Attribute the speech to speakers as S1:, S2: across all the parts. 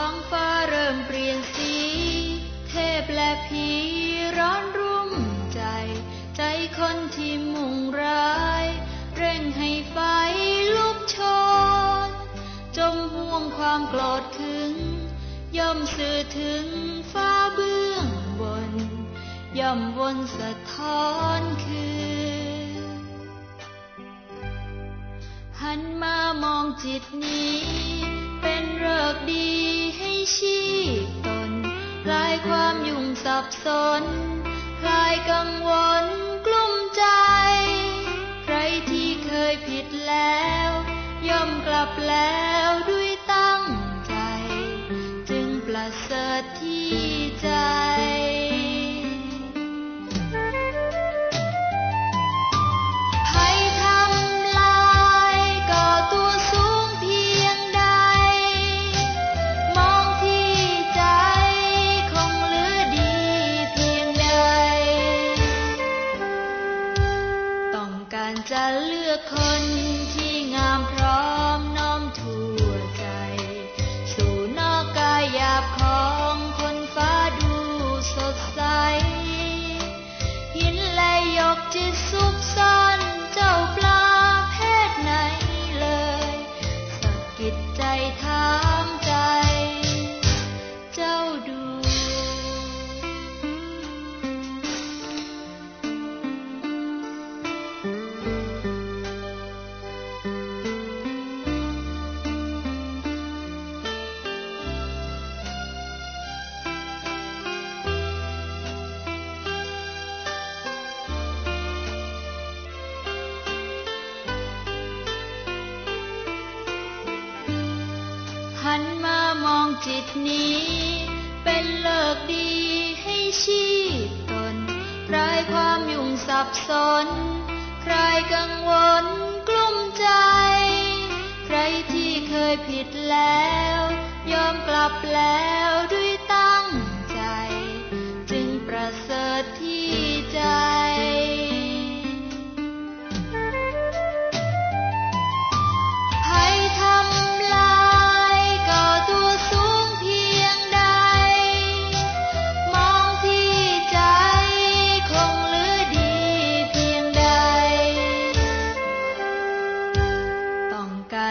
S1: ท้องฟ้าเริ่มเปลี่ยนสี เทพและผีร้อนรุ่มใจ ใจคนที่มุ่งร้าย เร่งให้ไฟลุกชน จมห่วงความโกรธถึง ย่อมสื่อถึงฟ้าเบื้องบน ย่อมวนสะท้อนคืนหันมามองจิตนี้ เป็นเริกดี สับสน คลายกังวลกลุ้มใจ ใครที่เคยผิดแล้ว ย่อมกลับแล้วด้วยตั้งใจ จึงประเสริฐที่ใจ คน จิตนี้เป็นเลิกดีให้ชีพตนคลายความยุ่งสับสนคลายกังวลกลุ้มใจ ใครที่เคยผิดแล้ว ยอมกลับแล้วด้วย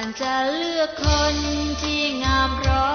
S1: ต้องจะเลือกคนที่งามร้อมน้อ